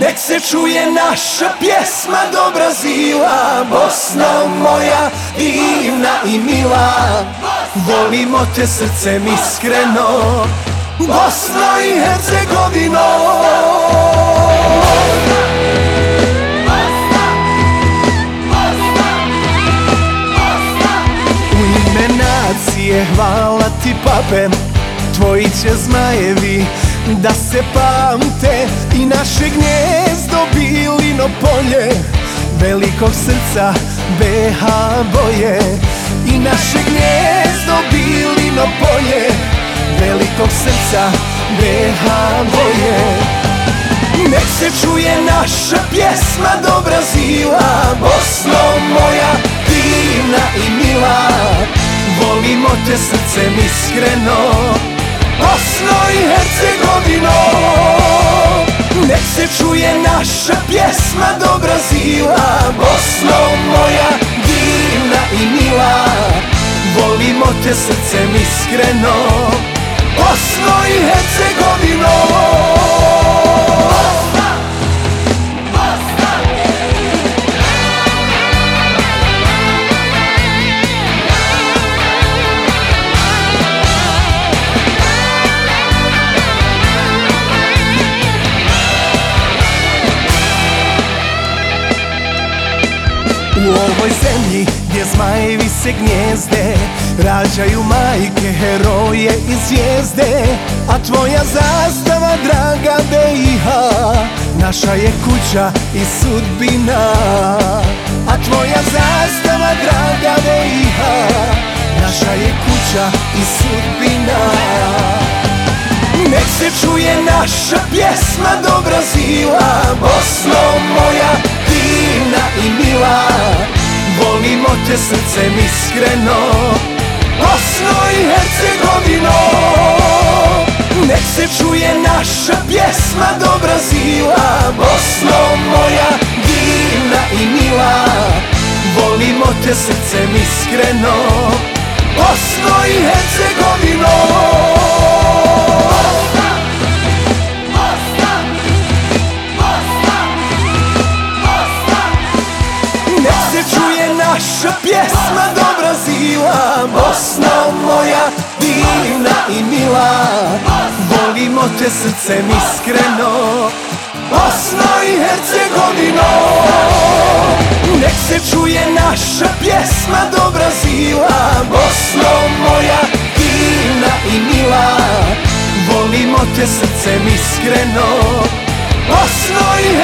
Nek se čuje naša pjesma do Brazila Bosna moja divna i mila. Volimo te srcem iskreno Bosno i Hercegovino. U ime nacije hvala ti pape. Tvoji će zmajevi da se pamte polje Velikog srca BH boje. I naše gnjezdo bilino polje Velikog srca BH boje. Nek se čuje naša pjesma do Brazila Bosno moja divna i mila. Volimo te srcem iskreno pjesma do Brazila Bosno moja divna i mila. Volimo te srcem iskreno Bosno i Hercegovino ovoj zemlji gdje zmajevi se gnjezde Rađaju majke, heroje i zvijezde. A tvoja zastava draga BiH Naša je kuća i sudbina. A tvoja zastava draga BiH Naša je kuća i sudbina. Nek se čuje naša pjesma do Brazila Bosno Te srcem iskreno. Bosno i Hercegovino Nek se čuje naša pjesma do Brazila Bosno moja divna i mila Volimo te srcem iskreno. Bosno i Hercegovino se čuje naša pjesma do Brazila Bosna moja divna i mila. Volimo te srcem iskreno Bosno i Hercegovino. Nek se čuje naša pjesma do Brazila Bosno moja divna i mila. Volimo te srcem iskreno Bosno i